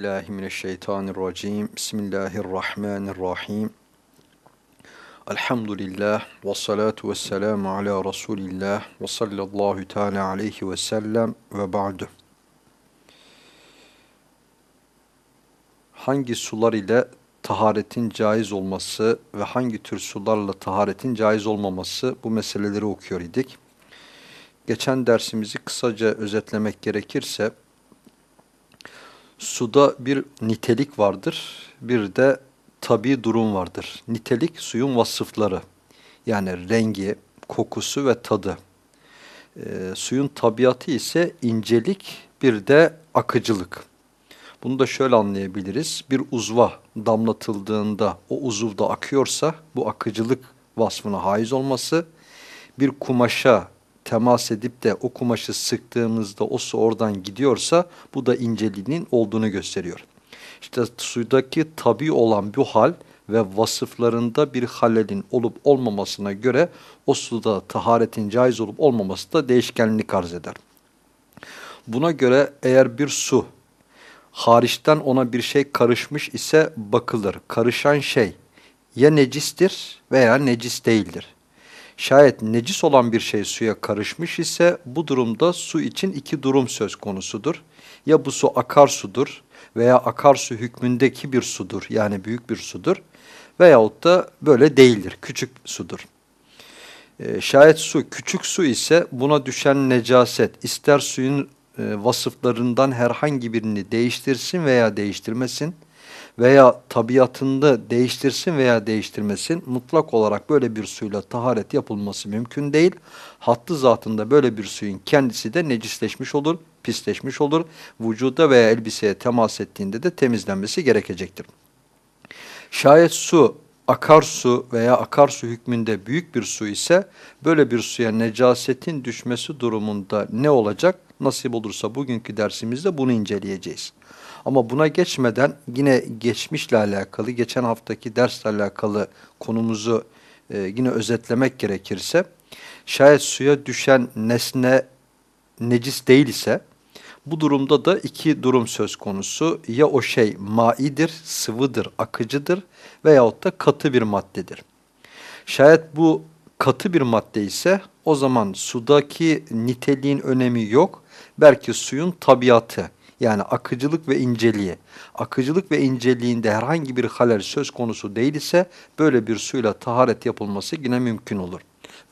billahi mineşşeytanirracim. Bismillahirrahmanirrahim. Elhamdülillah ve salatu vesselamu ala Resulillah ve sallallahu teala aleyhi ve sellem ve ba'du. Hangi sular ile taharetin caiz olması ve hangi tür sularla taharetin caiz olmaması bu meseleleri okuyor idik. Geçen dersimizi kısaca özetlemek gerekirse Suda bir nitelik vardır, bir de tabi durum vardır. Nitelik suyun vasıfları, yani rengi, kokusu ve tadı. E, suyun tabiatı ise incelik, bir de akıcılık. Bunu da şöyle anlayabiliriz. Bir uzva damlatıldığında o uzuvda akıyorsa bu akıcılık vasfına haiz olması, bir kumaşa temas edip de o kumaşı sıktığımızda o su oradan gidiyorsa bu da inceliğinin olduğunu gösteriyor. İşte sudaki tabi olan bu hal ve vasıflarında bir halelin olup olmamasına göre o suda taharetin caiz olup olmaması da değişkenlik arz eder. Buna göre eğer bir su hariçten ona bir şey karışmış ise bakılır. Karışan şey ya necistir veya necis değildir. Şayet necis olan bir şey suya karışmış ise bu durumda su için iki durum söz konusudur. Ya bu su akarsudur veya akarsu hükmündeki bir sudur yani büyük bir sudur veyahut da böyle değildir küçük sudur. Ee, şayet su küçük su ise buna düşen necaset ister suyun e, vasıflarından herhangi birini değiştirsin veya değiştirmesin veya tabiatında değiştirsin veya değiştirmesin mutlak olarak böyle bir suyla taharet yapılması mümkün değil. Hattı zatında böyle bir suyun kendisi de necisleşmiş olur, pisleşmiş olur. Vücuda veya elbiseye temas ettiğinde de temizlenmesi gerekecektir. Şayet su akarsu veya akarsu hükmünde büyük bir su ise böyle bir suya necasetin düşmesi durumunda ne olacak? Nasip olursa bugünkü dersimizde bunu inceleyeceğiz. Ama buna geçmeden yine geçmişle alakalı, geçen haftaki dersle alakalı konumuzu e, yine özetlemek gerekirse, şayet suya düşen nesne necis değil ise, bu durumda da iki durum söz konusu. Ya o şey maidir, sıvıdır, akıcıdır veyahut da katı bir maddedir. Şayet bu katı bir madde ise o zaman sudaki niteliğin önemi yok. Belki suyun tabiatı yani akıcılık ve inceliği. Akıcılık ve inceliğinde herhangi bir halel söz konusu değil ise böyle bir suyla taharet yapılması yine mümkün olur.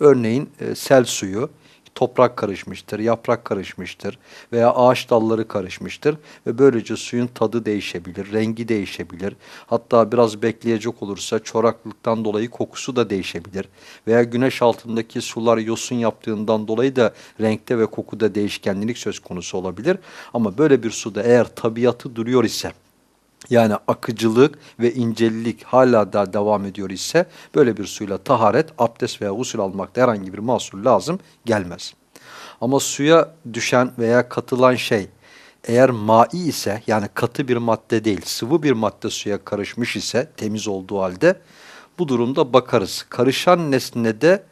Örneğin e, sel suyu toprak karışmıştır, yaprak karışmıştır veya ağaç dalları karışmıştır ve böylece suyun tadı değişebilir, rengi değişebilir. Hatta biraz bekleyecek olursa çoraklıktan dolayı kokusu da değişebilir veya güneş altındaki sular yosun yaptığından dolayı da renkte ve kokuda değişkenlik söz konusu olabilir. Ama böyle bir suda eğer tabiatı duruyor ise yani akıcılık ve incelilik hala da devam ediyor ise böyle bir suyla taharet, abdest veya usul almakta herhangi bir mahsul lazım gelmez. Ama suya düşen veya katılan şey eğer mai ise yani katı bir madde değil sıvı bir madde suya karışmış ise temiz olduğu halde bu durumda bakarız. Karışan nesnede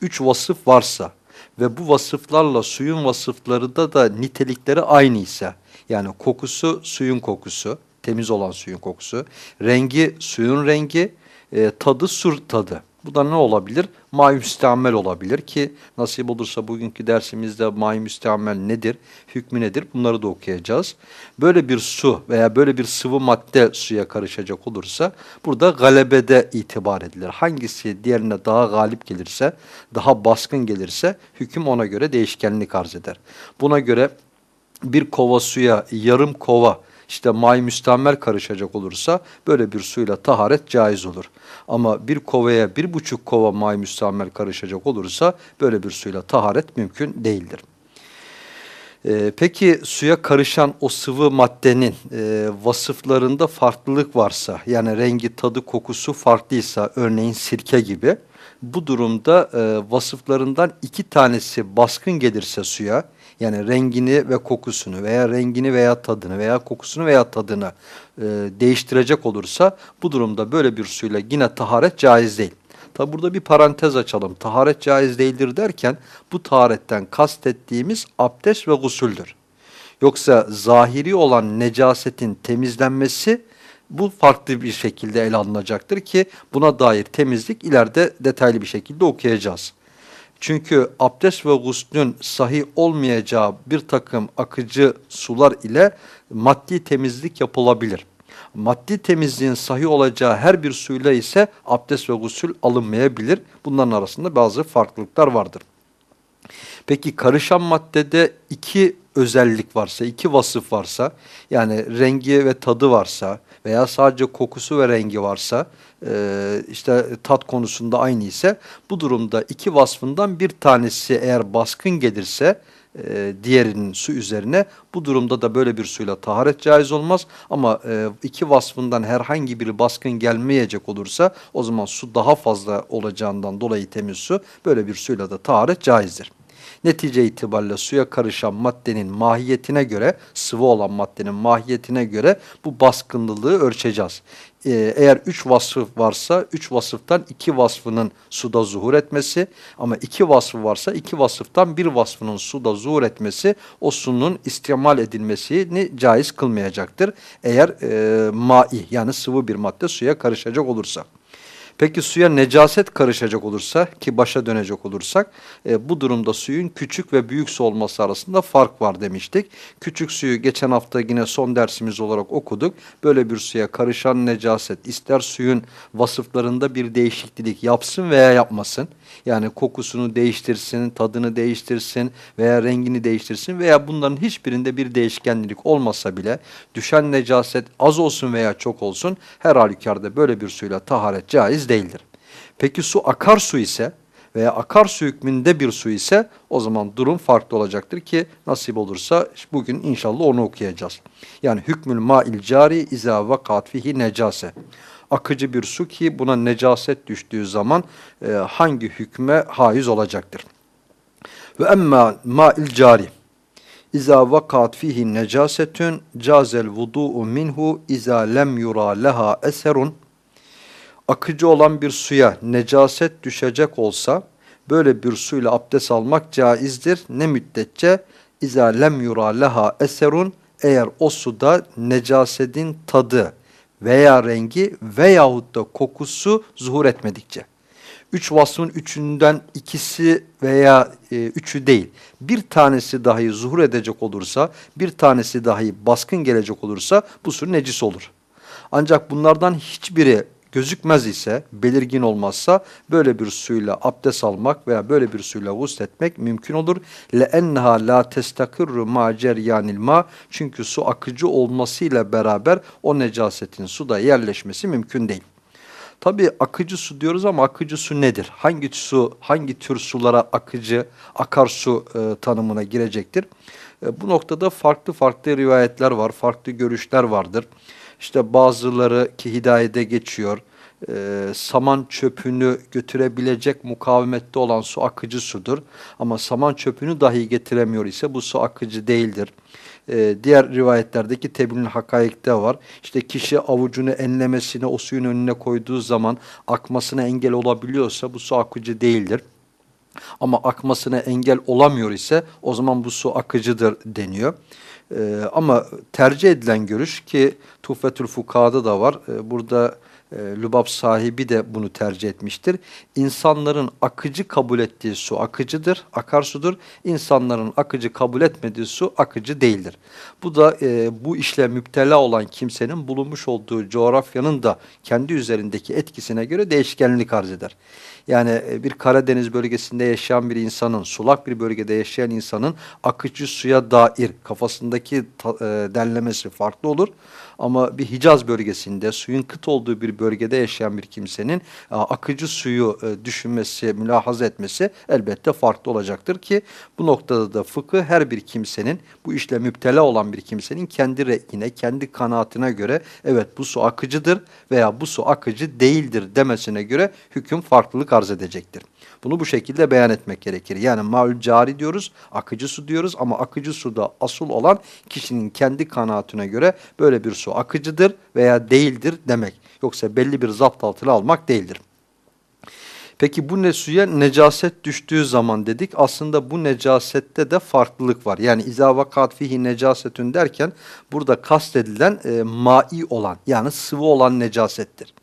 üç vasıf varsa ve bu vasıflarla suyun vasıfları da da nitelikleri aynı ise yani kokusu suyun kokusu, temiz olan suyun kokusu, rengi suyun rengi, e, tadı sur tadı. Bu da ne olabilir? May müstemel olabilir ki nasip olursa bugünkü dersimizde may müstemel nedir, hükmü nedir bunları da okuyacağız. Böyle bir su veya böyle bir sıvı madde suya karışacak olursa burada galebede itibar edilir. Hangisi diğerine daha galip gelirse, daha baskın gelirse hüküm ona göre değişkenlik arz eder. Buna göre bir kova suya yarım kova işte may müstamel karışacak olursa böyle bir suyla taharet caiz olur. Ama bir kovaya bir buçuk kova may müstamel karışacak olursa böyle bir suyla taharet mümkün değildir. Ee, peki suya karışan o sıvı maddenin e, vasıflarında farklılık varsa yani rengi, tadı, kokusu farklıysa örneğin sirke gibi Bu durumda e, vasıflarından iki tanesi baskın gelirse suya, yani rengini ve kokusunu veya rengini veya tadını veya kokusunu veya tadını e, değiştirecek olursa bu durumda böyle bir suyla yine taharet caiz değil. Tabi burada bir parantez açalım. Taharet caiz değildir derken bu taharetten kastettiğimiz abdest ve gusüldür. Yoksa zahiri olan necasetin temizlenmesi bu farklı bir şekilde ele alınacaktır ki buna dair temizlik ileride detaylı bir şekilde okuyacağız. Çünkü abdest ve guslün sahih olmayacağı bir takım akıcı sular ile maddi temizlik yapılabilir. Maddi temizliğin sahih olacağı her bir suyla ise abdest ve gusül alınmayabilir. Bunların arasında bazı farklılıklar vardır. Peki karışan maddede iki özellik varsa, iki vasıf varsa, yani rengi ve tadı varsa veya sadece kokusu ve rengi varsa, e, işte tat konusunda aynı ise, bu durumda iki vasfından bir tanesi eğer baskın gelirse, e, diğerinin su üzerine bu durumda da böyle bir suyla taharet caiz olmaz ama e, iki vasfından herhangi biri baskın gelmeyecek olursa o zaman su daha fazla olacağından dolayı temiz su böyle bir suyla da taharet caizdir. Netice itibariyle suya karışan maddenin mahiyetine göre, sıvı olan maddenin mahiyetine göre bu baskınlılığı ölçeceğiz. Ee, eğer üç vasıf varsa, üç vasıftan iki vasfının suda zuhur etmesi ama iki vasfı varsa iki vasıftan bir vasfının suda zuhur etmesi o sunun istimal edilmesini caiz kılmayacaktır. Eğer e, mai yani sıvı bir madde suya karışacak olursa. Peki suya necaset karışacak olursa ki başa dönecek olursak e, bu durumda suyun küçük ve büyük su olması arasında fark var demiştik. Küçük suyu geçen hafta yine son dersimiz olarak okuduk. Böyle bir suya karışan necaset ister suyun vasıflarında bir değişiklik yapsın veya yapmasın. Yani kokusunu değiştirsin, tadını değiştirsin veya rengini değiştirsin veya bunların hiçbirinde bir değişkenlik olmasa bile düşen necaset az olsun veya çok olsun her halükarda böyle bir suyla taharet caiz değildir. Peki su akarsu ise veya akarsu hükmünde bir su ise o zaman durum farklı olacaktır ki nasip olursa bugün inşallah onu okuyacağız. Yani hükmül ma'il cari izâ vakat fihi necase akıcı bir su ki buna necaset düştüğü zaman e, hangi hükme haiz olacaktır. Ve emma ma'il cari İza vakat fihi necasetun cazel vudu'u minhu iza lem yura leha eserun akıcı olan bir suya necaset düşecek olsa böyle bir suyla abdest almak caizdir. Ne müddetçe iza lem yura leha eserun eğer o suda necasetin tadı veya rengi veyahut da kokusu zuhur etmedikçe. Üç vasfın üçünden ikisi veya e, üçü değil, bir tanesi dahi zuhur edecek olursa, bir tanesi dahi baskın gelecek olursa bu su necis olur. Ancak bunlardan hiçbiri gözükmez ise, belirgin olmazsa böyle bir suyla abdest almak veya böyle bir suyla gusletmek mümkün olur. لَاَنَّهَا لَا تَسْتَقِرُّ مَا جَرْيَانِ الْمَا Çünkü su akıcı olmasıyla beraber o necasetin suda yerleşmesi mümkün değil. Tabi akıcı su diyoruz ama akıcı su nedir? Hangi su, hangi tür sulara akıcı, akarsu e, tanımına girecektir? E, bu noktada farklı farklı rivayetler var, farklı görüşler vardır. İşte bazıları ki hidayede geçiyor. E, saman çöpünü götürebilecek mukavemette olan su akıcı sudur. Ama saman çöpünü dahi getiremiyor ise bu su akıcı değildir. E, diğer rivayetlerdeki tebrin hakayikte var. İşte kişi avucunu enlemesine o suyun önüne koyduğu zaman akmasına engel olabiliyorsa bu su akıcı değildir. Ama akmasına engel olamıyor ise o zaman bu su akıcıdır deniyor. Ee, ama tercih edilen görüş ki Tuhfetül Fukaha'da da var. Ee, burada e, Lübab sahibi de bunu tercih etmiştir. İnsanların akıcı kabul ettiği su akıcıdır, akarsudur. İnsanların akıcı kabul etmediği su akıcı değildir. Bu da e, bu işle müptela olan kimsenin bulunmuş olduğu coğrafyanın da kendi üzerindeki etkisine göre değişkenlik arz eder. Yani e, bir Karadeniz bölgesinde yaşayan bir insanın, sulak bir bölgede yaşayan insanın akıcı suya dair kafasında arasındaki ta, e, derlemesi farklı olur. Ama bir Hicaz bölgesinde suyun kıt olduğu bir bölgede yaşayan bir kimsenin e, akıcı suyu e, düşünmesi, mülahaza etmesi elbette farklı olacaktır ki bu noktada da fıkıh her bir kimsenin bu işle müptela olan bir kimsenin kendi reyine, kendi kanaatine göre evet bu su akıcıdır veya bu su akıcı değildir demesine göre hüküm farklılık arz edecektir. Bunu bu şekilde beyan etmek gerekir. Yani maül cari diyoruz, akıcı su diyoruz ama akıcı suda asıl olan kişinin kendi kanaatine göre böyle bir su akıcıdır veya değildir demek. Yoksa belli bir zapt altına almak değildir. Peki bu ne suya necaset düştüğü zaman dedik. Aslında bu necasette de farklılık var. Yani izâ vakat fihi necasetün derken burada kastedilen e, mai olan yani sıvı olan necasettir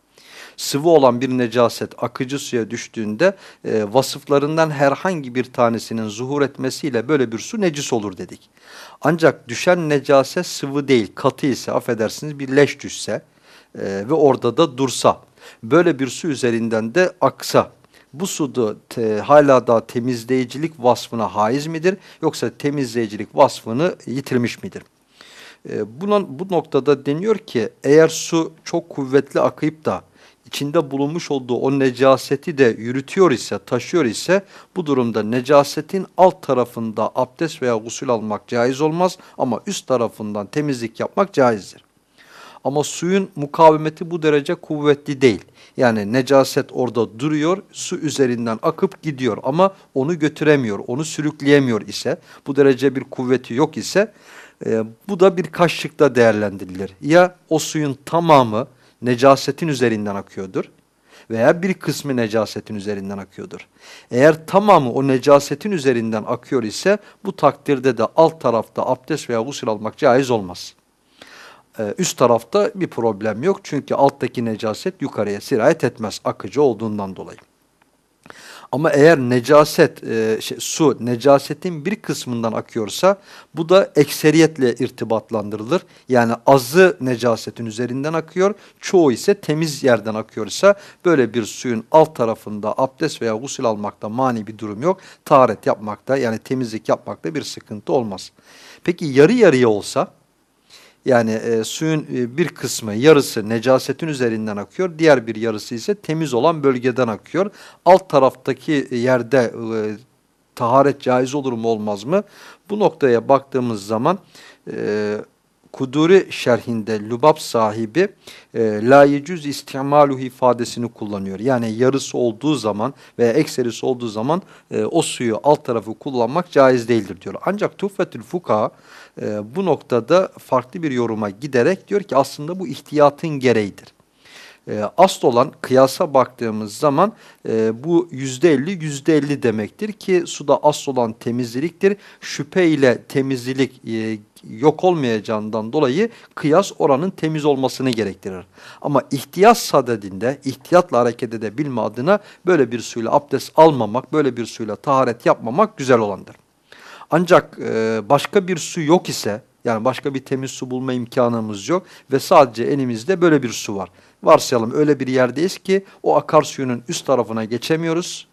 sıvı olan bir necaset akıcı suya düştüğünde e, vasıflarından herhangi bir tanesinin zuhur etmesiyle böyle bir su necis olur dedik. Ancak düşen necaset sıvı değil katı ise affedersiniz bir leş düşse e, ve orada da dursa böyle bir su üzerinden de aksa bu suda te, hala da temizleyicilik vasfına haiz midir yoksa temizleyicilik vasfını yitirmiş midir? E, buna, bu noktada deniyor ki eğer su çok kuvvetli akıyıp da içinde bulunmuş olduğu o necaseti de yürütüyor ise, taşıyor ise bu durumda necasetin alt tarafında abdest veya gusül almak caiz olmaz ama üst tarafından temizlik yapmak caizdir. Ama suyun mukavemeti bu derece kuvvetli değil. Yani necaset orada duruyor, su üzerinden akıp gidiyor ama onu götüremiyor, onu sürükleyemiyor ise, bu derece bir kuvveti yok ise e, bu da bir kaşıkta değerlendirilir. Ya o suyun tamamı necasetin üzerinden akıyordur veya bir kısmı necasetin üzerinden akıyordur. Eğer tamamı o necasetin üzerinden akıyor ise bu takdirde de alt tarafta abdest veya gusül almak caiz olmaz. Ee, üst tarafta bir problem yok çünkü alttaki necaset yukarıya sirayet etmez akıcı olduğundan dolayı. Ama eğer necaset, e, şey, su necasetin bir kısmından akıyorsa bu da ekseriyetle irtibatlandırılır. Yani azı necasetin üzerinden akıyor, çoğu ise temiz yerden akıyorsa böyle bir suyun alt tarafında abdest veya gusül almakta mani bir durum yok. Taharet yapmakta yani temizlik yapmakta bir sıkıntı olmaz. Peki yarı yarıya olsa yani e, suyun e, bir kısmı, yarısı necasetin üzerinden akıyor. Diğer bir yarısı ise temiz olan bölgeden akıyor. Alt taraftaki yerde e, taharet caiz olur mu olmaz mı? Bu noktaya baktığımız zaman e, Kuduri şerhinde Lubab sahibi e, la yecüz istimaluhu ifadesini kullanıyor. Yani yarısı olduğu zaman veya ekserisi olduğu zaman e, o suyu alt tarafı kullanmak caiz değildir diyor. Ancak Tuffetül Fuka e, bu noktada farklı bir yoruma giderek diyor ki aslında bu ihtiyatın gereğidir. E, asıl olan kıyasa baktığımız zaman e, bu yüzde elli yüzde elli demektir ki suda asıl olan temizliktir. Şüphe ile temizlik e, yok olmayacağından dolayı kıyas oranın temiz olmasını gerektirir. Ama ihtiyaç sadedinde ihtiyatla hareket edebilme adına böyle bir suyla abdest almamak, böyle bir suyla taharet yapmamak güzel olandır. Ancak e, başka bir su yok ise yani başka bir temiz su bulma imkanımız yok ve sadece elimizde böyle bir su var. Varsayalım öyle bir yerdeyiz ki o akarsuyunun üst tarafına geçemiyoruz.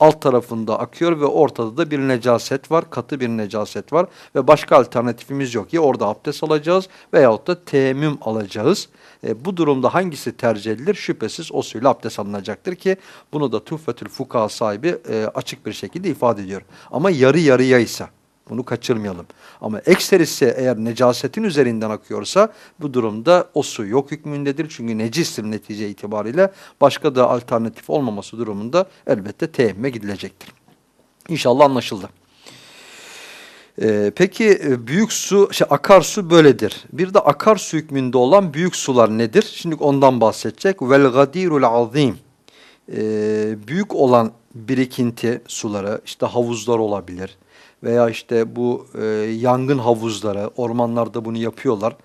Alt tarafında akıyor ve ortada da bir necaset var, katı bir necaset var ve başka alternatifimiz yok. Ya orada abdest alacağız veyahut da teyemmüm alacağız. E, bu durumda hangisi tercih edilir? Şüphesiz o suyla abdest alınacaktır ki bunu da Tuhfetül Fukaha sahibi e, açık bir şekilde ifade ediyor. Ama yarı yarıya ise bunu kaçırmayalım. Ama ekserisi eğer necasetin üzerinden akıyorsa bu durumda o su yok hükmündedir. Çünkü necistir netice itibariyle başka da alternatif olmaması durumunda elbette teyemme gidilecektir. İnşallah anlaşıldı. Ee, peki e, büyük su, şey, akarsu böyledir. Bir de akarsu hükmünde olan büyük sular nedir? Şimdi ondan bahsedecek. Vel gadirul azim. Ee, büyük olan birikinti suları, işte havuzlar olabilir veya işte bu e, yangın havuzları, ormanlarda bunu yapıyorlar.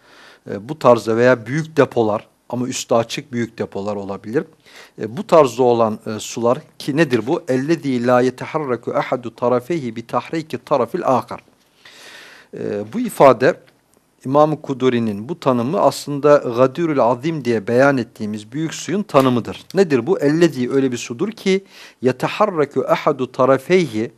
E, bu tarzda veya büyük depolar ama üstü açık büyük depolar olabilir. E, bu tarzda olan e, sular ki nedir bu? اَلَّذ۪ي لَا يَتَحَرَّكُ اَحَدُ طَرَفَيْهِ بِتَحْرِيكِ tarafil akar. E, bu ifade İmam-ı Kuduri'nin bu tanımı aslında Gadirül Azim diye beyan ettiğimiz büyük suyun tanımıdır. Nedir bu? Ellezî öyle bir sudur ki yeteharraku ahadu tarafeyhi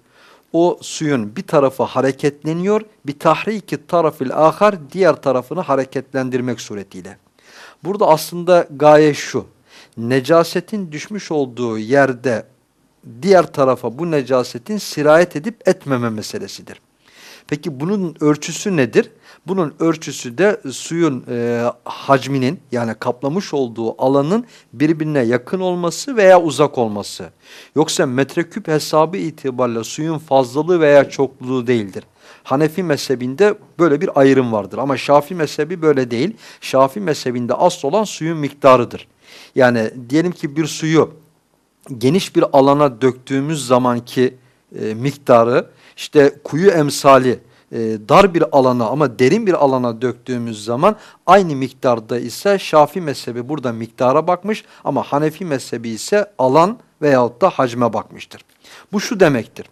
o suyun bir tarafı hareketleniyor, bir tahriki tarafil ahar diğer tarafını hareketlendirmek suretiyle. Burada aslında gaye şu, necasetin düşmüş olduğu yerde diğer tarafa bu necasetin sirayet edip etmeme meselesidir. Peki bunun ölçüsü nedir? Bunun ölçüsü de suyun e, hacminin yani kaplamış olduğu alanın birbirine yakın olması veya uzak olması. Yoksa metreküp hesabı itibariyle suyun fazlalığı veya çokluğu değildir. Hanefi mezhebinde böyle bir ayrım vardır ama Şafii mezhebi böyle değil. Şafii mezhebinde asıl olan suyun miktarıdır. Yani diyelim ki bir suyu geniş bir alana döktüğümüz zamanki e, miktarı işte kuyu emsali e, dar bir alana ama derin bir alana döktüğümüz zaman aynı miktarda ise Şafi mezhebi burada miktara bakmış ama Hanefi mezhebi ise alan veyahut da hacme bakmıştır. Bu şu demektir.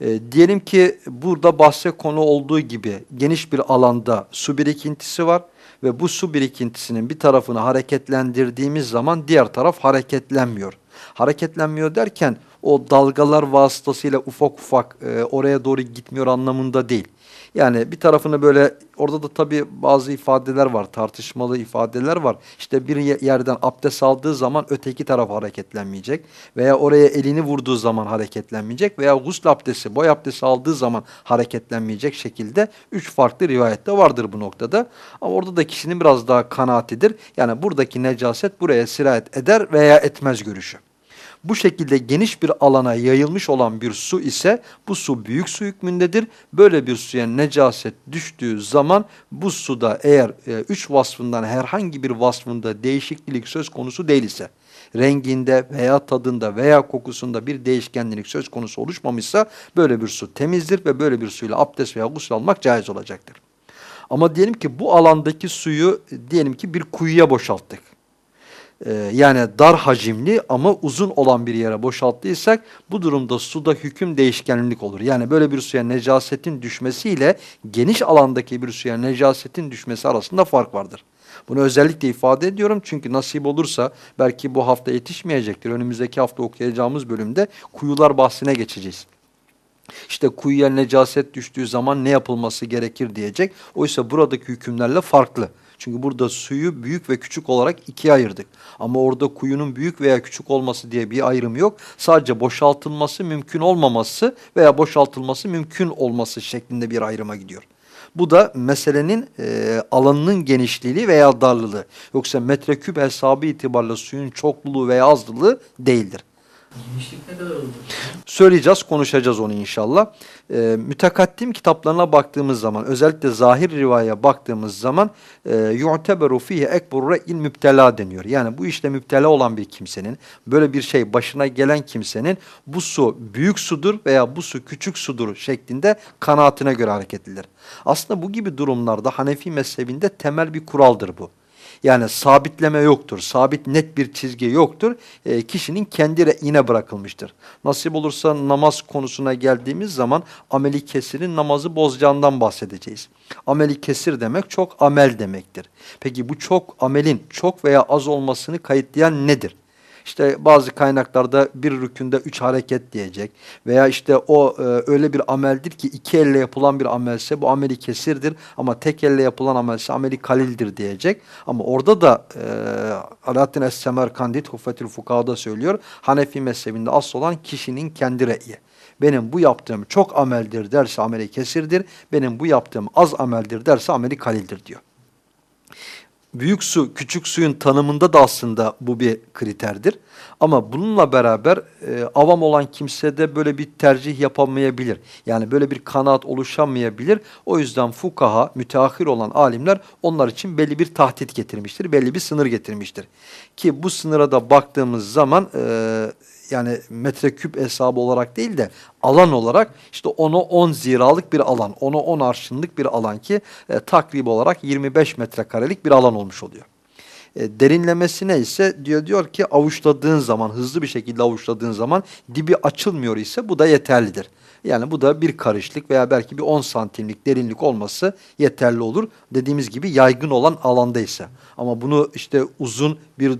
E, diyelim ki burada bahse konu olduğu gibi geniş bir alanda su birikintisi var ve bu su birikintisinin bir tarafını hareketlendirdiğimiz zaman diğer taraf hareketlenmiyor. Hareketlenmiyor derken o dalgalar vasıtasıyla ufak ufak e, oraya doğru gitmiyor anlamında değil. Yani bir tarafını böyle orada da tabii bazı ifadeler var, tartışmalı ifadeler var. İşte bir yerden abdest aldığı zaman öteki taraf hareketlenmeyecek veya oraya elini vurduğu zaman hareketlenmeyecek veya gusül abdesti, boy abdesti aldığı zaman hareketlenmeyecek şekilde üç farklı rivayette vardır bu noktada. Ama orada da kişinin biraz daha kanaatidir. Yani buradaki necaset buraya sirayet eder veya etmez görüşü. Bu şekilde geniş bir alana yayılmış olan bir su ise bu su büyük su hükmündedir. Böyle bir suya necaset düştüğü zaman bu suda eğer e, üç vasfından herhangi bir vasfında değişiklik söz konusu değil ise renginde veya tadında veya kokusunda bir değişkenlik söz konusu oluşmamışsa böyle bir su temizdir ve böyle bir suyla abdest veya gusül almak caiz olacaktır. Ama diyelim ki bu alandaki suyu diyelim ki bir kuyuya boşalttık e, yani dar hacimli ama uzun olan bir yere boşalttıysak bu durumda suda hüküm değişkenlik olur. Yani böyle bir suya necasetin düşmesiyle geniş alandaki bir suya necasetin düşmesi arasında fark vardır. Bunu özellikle ifade ediyorum çünkü nasip olursa belki bu hafta yetişmeyecektir. Önümüzdeki hafta okuyacağımız bölümde kuyular bahsine geçeceğiz. İşte kuyuya necaset düştüğü zaman ne yapılması gerekir diyecek. Oysa buradaki hükümlerle farklı. Çünkü burada suyu büyük ve küçük olarak ikiye ayırdık. Ama orada kuyunun büyük veya küçük olması diye bir ayrım yok. Sadece boşaltılması mümkün olmaması veya boşaltılması mümkün olması şeklinde bir ayrıma gidiyor. Bu da meselenin e, alanının genişliği veya darlılığı. Yoksa metreküp hesabı itibariyle suyun çokluluğu veya azlılığı değildir. Genişlik? Söyleyeceğiz, konuşacağız onu inşallah. Ee, mütekaddim kitaplarına baktığımız zaman, özellikle zahir rivaya baktığımız zaman yu'teberu fihi ekbur re'il müptela deniyor. Yani bu işte müptela olan bir kimsenin, böyle bir şey başına gelen kimsenin bu su büyük sudur veya bu su küçük sudur şeklinde kanaatine göre hareket edilir. Aslında bu gibi durumlarda Hanefi mezhebinde temel bir kuraldır bu. Yani sabitleme yoktur. Sabit net bir çizgi yoktur. E, kişinin kendi re'ine bırakılmıştır. Nasip olursa namaz konusuna geldiğimiz zaman ameli kesirin namazı bozacağından bahsedeceğiz. Ameli kesir demek çok amel demektir. Peki bu çok amelin çok veya az olmasını kayıtlayan nedir? İşte bazı kaynaklarda bir rükünde üç hareket diyecek veya işte o e, öyle bir ameldir ki iki elle yapılan bir amelse bu ameli kesirdir ama tek elle yapılan amelse ameli kalildir diyecek. Ama orada da e, Alaaddin Es-Semerkandi Tuhfetül Fukaha'da söylüyor Hanefi mezhebinde asıl olan kişinin kendi re'yi. Benim bu yaptığım çok ameldir derse ameli kesirdir. Benim bu yaptığım az ameldir derse ameli kalildir diyor büyük su, küçük suyun tanımında da aslında bu bir kriterdir. Ama bununla beraber e, avam olan kimse de böyle bir tercih yapamayabilir. Yani böyle bir kanaat oluşamayabilir. O yüzden fukaha, müteahhir olan alimler onlar için belli bir tahdit getirmiştir. Belli bir sınır getirmiştir. Ki bu sınıra da baktığımız zaman e, yani metreküp hesabı olarak değil de alan olarak işte onu 10 ziralık bir alan, onu 10 arşınlık bir alan ki e, takrib olarak 25 metrekarelik bir alan olmuş oluyor. E, derinlemesine ise diyor diyor ki avuçladığın zaman hızlı bir şekilde avuçladığın zaman dibi açılmıyor ise bu da yeterlidir. Yani bu da bir karışlık veya belki bir 10 santimlik derinlik olması yeterli olur. Dediğimiz gibi yaygın olan alanda ise. Ama bunu işte uzun bir e,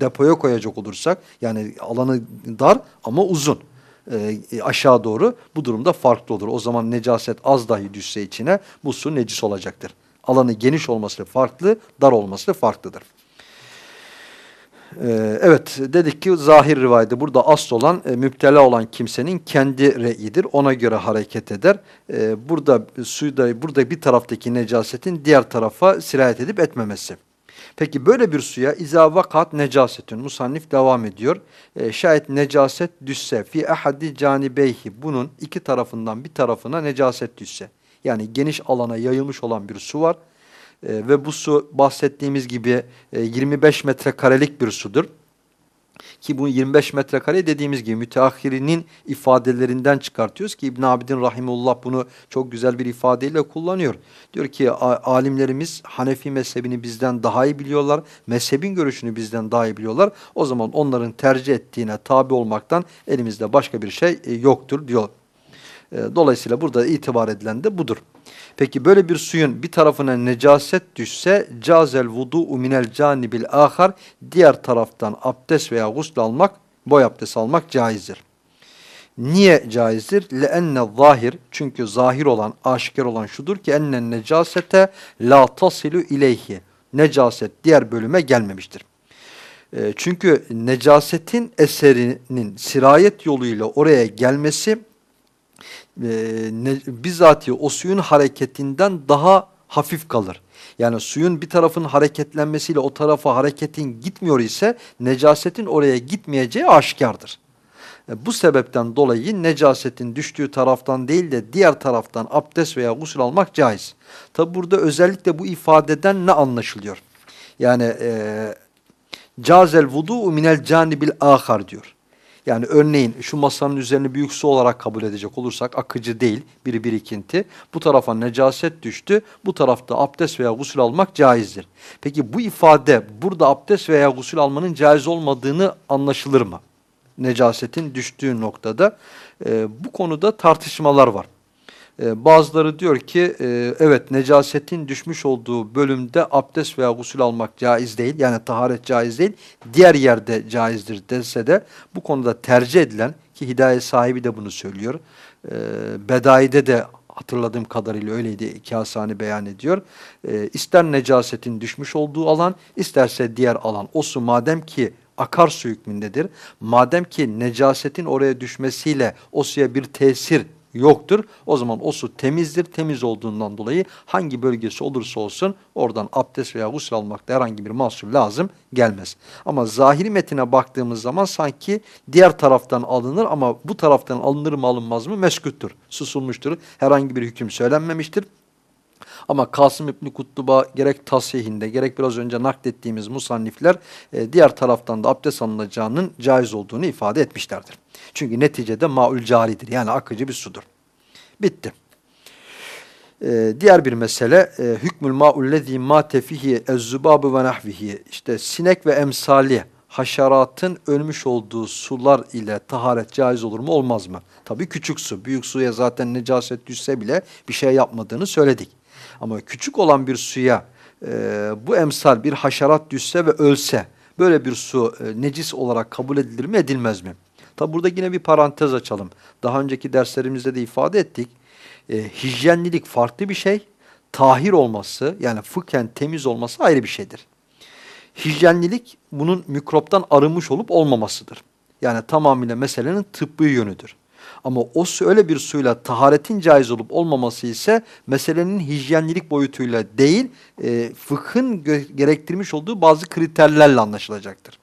depoya koyacak olursak yani alanı dar ama uzun. e, aşağı doğru bu durumda farklı olur. O zaman necaset az dahi düşse içine bu su necis olacaktır. Alanı geniş olması farklı, dar olması farklıdır. Ee, evet dedik ki zahir rivayette burada asıl olan e, müptela olan kimsenin kendi reyidir. Ona göre hareket eder. Ee, burada suyda burada bir taraftaki necasetin diğer tarafa sirayet edip etmemesi. Peki böyle bir suya izâ vakat necasetün. Musannif devam ediyor. Ee, şayet necaset düşse fi ahadi canibeyhi. Bunun iki tarafından bir tarafına necaset düşse. Yani geniş alana yayılmış olan bir su var. Ee, ve bu su bahsettiğimiz gibi e, 25 metrekarelik bir sudur. Ki bu 25 metrekare dediğimiz gibi müteahhirinin ifadelerinden çıkartıyoruz ki İbn Abidin Rahimullah bunu çok güzel bir ifadeyle kullanıyor. Diyor ki alimlerimiz Hanefi mezhebini bizden daha iyi biliyorlar, mezhebin görüşünü bizden daha iyi biliyorlar. O zaman onların tercih ettiğine tabi olmaktan elimizde başka bir şey e, yoktur diyor. E, dolayısıyla burada itibar edilen de budur. Peki böyle bir suyun bir tarafına necaset düşse cazel vudu'u minel canibil ahar diğer taraftan abdest veya gusl almak, boy abdest almak caizdir. Niye caizdir? Leenne zahir çünkü zahir olan, aşikar olan şudur ki ennen necasete la tasilu ileyhi. Necaset diğer bölüme gelmemiştir. E, çünkü necasetin eserinin sirayet yoluyla oraya gelmesi e, ne, bizzati o suyun hareketinden daha hafif kalır. Yani suyun bir tarafın hareketlenmesiyle o tarafa hareketin gitmiyor ise necasetin oraya gitmeyeceği aşikardır. E, bu sebepten dolayı necasetin düştüğü taraftan değil de diğer taraftan abdest veya gusül almak caiz. Tabi burada özellikle bu ifadeden ne anlaşılıyor? Yani e, cazel vudu'u minel canibil ahar diyor. Yani örneğin şu masanın üzerine büyük su olarak kabul edecek olursak akıcı değil bir birikinti. Bu tarafa necaset düştü. Bu tarafta abdest veya gusül almak caizdir. Peki bu ifade burada abdest veya gusül almanın caiz olmadığını anlaşılır mı? Necasetin düştüğü noktada e, bu konuda tartışmalar var. Ee, bazıları diyor ki e, evet necasetin düşmüş olduğu bölümde abdest veya gusül almak caiz değil. Yani taharet caiz değil. Diğer yerde caizdir dese de bu konuda tercih edilen ki hidayet sahibi de bunu söylüyor. E, Bedai'de de hatırladığım kadarıyla öyleydi Kasani beyan ediyor. E, ister necasetin düşmüş olduğu alan isterse diğer alan. O su madem ki akarsu hükmündedir. Madem ki necasetin oraya düşmesiyle o suya bir tesir yoktur. O zaman o su temizdir. Temiz olduğundan dolayı hangi bölgesi olursa olsun oradan abdest veya gusül almakta herhangi bir mahsul lazım gelmez. Ama zahiri metine baktığımız zaman sanki diğer taraftan alınır ama bu taraftan alınır mı alınmaz mı meskuttur. Susulmuştur. Herhangi bir hüküm söylenmemiştir. Ama Kasım İbni Kutluba gerek tasihinde gerek biraz önce naklettiğimiz musannifler e, diğer taraftan da abdest alınacağının caiz olduğunu ifade etmişlerdir. Çünkü neticede maul caridir yani akıcı bir sudur. Bitti. Ee, diğer bir mesele e, hükmül ma'ullezî mâ tefihi ezzubâbu ve nahvihi işte sinek ve emsali haşeratın ölmüş olduğu sular ile taharet caiz olur mu olmaz mı? Tabii küçük su. Büyük suya zaten necaset düşse bile bir şey yapmadığını söyledik. Ama küçük olan bir suya e, bu emsal bir haşerat düşse ve ölse böyle bir su e, necis olarak kabul edilir mi edilmez mi? Tabi burada yine bir parantez açalım. Daha önceki derslerimizde de ifade ettik. E, hijyenlilik farklı bir şey. Tahir olması yani fıkhen temiz olması ayrı bir şeydir. Hijyenlilik bunun mikroptan arınmış olup olmamasıdır. Yani tamamıyla meselenin tıbbi yönüdür. Ama o su öyle bir suyla taharetin caiz olup olmaması ise meselenin hijyenlilik boyutuyla değil, e, fıkhın gerektirmiş olduğu bazı kriterlerle anlaşılacaktır.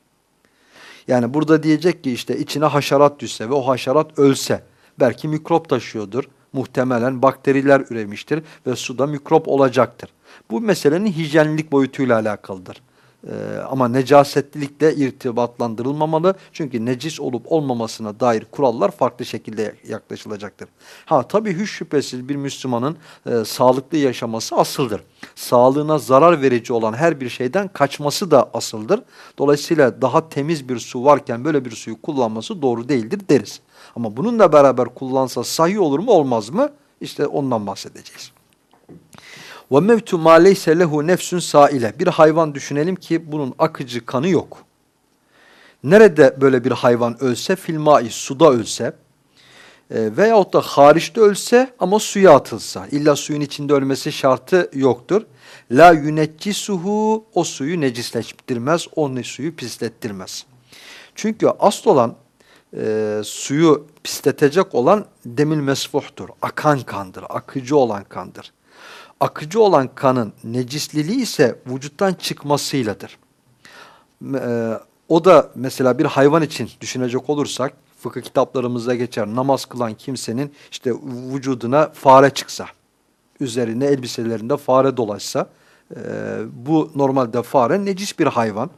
Yani burada diyecek ki işte içine haşerat düşse ve o haşerat ölse belki mikrop taşıyordur. Muhtemelen bakteriler üremiştir ve suda mikrop olacaktır. Bu meselenin hijyenlik boyutuyla alakalıdır. Ee, ama necasetlilikle irtibatlandırılmamalı. Çünkü necis olup olmamasına dair kurallar farklı şekilde yaklaşılacaktır. Ha tabii hiç şüphesiz bir Müslümanın e, sağlıklı yaşaması asıldır. Sağlığına zarar verici olan her bir şeyden kaçması da asıldır. Dolayısıyla daha temiz bir su varken böyle bir suyu kullanması doğru değildir deriz. Ama bununla beraber kullansa sahih olur mu olmaz mı? İşte ondan bahsedeceğiz. Ve mevtu ma leyse lehu nefsün saile. Bir hayvan düşünelim ki bunun akıcı kanı yok. Nerede böyle bir hayvan ölse filmai suda ölse E, veyahut da hariçte ölse ama suya atılsa. İlla suyun içinde ölmesi şartı yoktur. La yuneccisuhu o suyu necisleştirmez, o ne suyu pislettirmez. Çünkü asıl olan e, suyu pisletecek olan demil mesfuhtur. Akan kandır, akıcı olan kandır. Akıcı olan kanın necisliliği ise vücuttan çıkmasıyladır. E, o da mesela bir hayvan için düşünecek olursak fıkıh kitaplarımızda geçer namaz kılan kimsenin işte vücuduna fare çıksa, üzerine elbiselerinde fare dolaşsa e, bu normalde fare necis bir hayvan.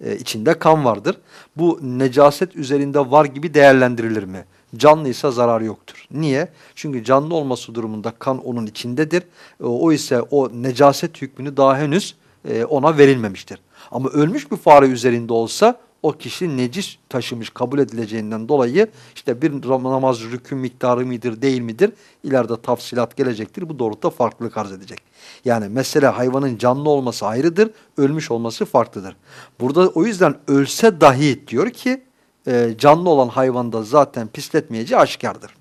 E, içinde kan vardır. Bu necaset üzerinde var gibi değerlendirilir mi? Canlıysa zarar yoktur. Niye? Çünkü canlı olması durumunda kan onun içindedir. E, o ise o necaset hükmünü daha henüz e, ona verilmemiştir. Ama ölmüş bir fare üzerinde olsa o kişi necis taşımış kabul edileceğinden dolayı işte bir namaz rükün miktarı mıdır değil midir ileride tafsilat gelecektir. Bu doğrultuda farklılık arz edecek. Yani mesela hayvanın canlı olması ayrıdır, ölmüş olması farklıdır. Burada o yüzden ölse dahi diyor ki e, canlı olan hayvanda zaten pisletmeyeceği aşikardır.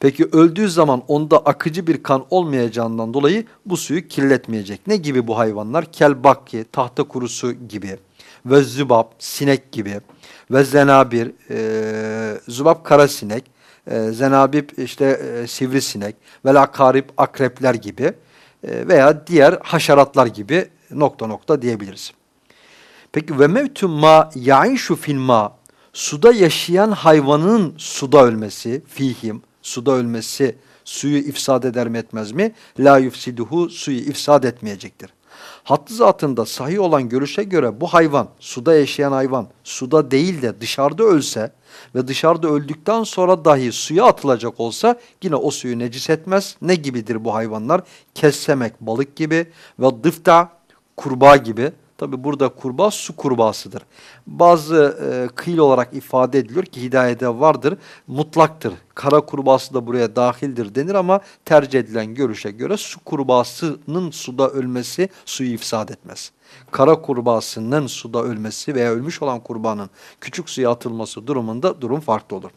Peki öldüğü zaman onda akıcı bir kan olmayacağından dolayı bu suyu kirletmeyecek. Ne gibi bu hayvanlar? Kelbakki, tahta kurusu gibi ve zübab, sinek gibi ve zenabir, e, zübab kara sinek, e, zenabib işte e, sivrisinek ve lakarip akrepler gibi e, veya diğer haşeratlar gibi nokta nokta diyebiliriz. Peki ve mevtüm ma yaişu fil ma suda yaşayan hayvanın suda ölmesi fihim suda ölmesi suyu ifsad eder mi etmez mi? La yufsiduhu suyu ifsad etmeyecektir. Hattı zatında sahih olan görüşe göre bu hayvan, suda yaşayan hayvan, suda değil de dışarıda ölse ve dışarıda öldükten sonra dahi suya atılacak olsa yine o suyu necis etmez. Ne gibidir bu hayvanlar? Kessemek balık gibi ve dıfta kurbağa gibi Tabi burada kurbağa su kurbağasıdır. Bazı e, kıyıl olarak ifade ediliyor ki hidayede vardır, mutlaktır. Kara kurbağası da buraya dahildir denir ama tercih edilen görüşe göre su kurbağasının suda ölmesi suyu ifsad etmez. Kara kurbağasının suda ölmesi veya ölmüş olan kurbanın küçük suya atılması durumunda durum farklı olur.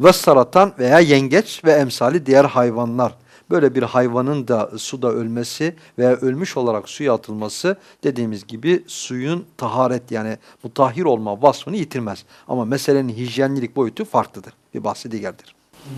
Ve saratan veya yengeç ve emsali diğer hayvanlar Böyle bir hayvanın da suda ölmesi veya ölmüş olarak suya atılması dediğimiz gibi suyun taharet yani mutahhir olma vasfını yitirmez. Ama meselenin hijyenlilik boyutu farklıdır. Bir bahsi diğerdir.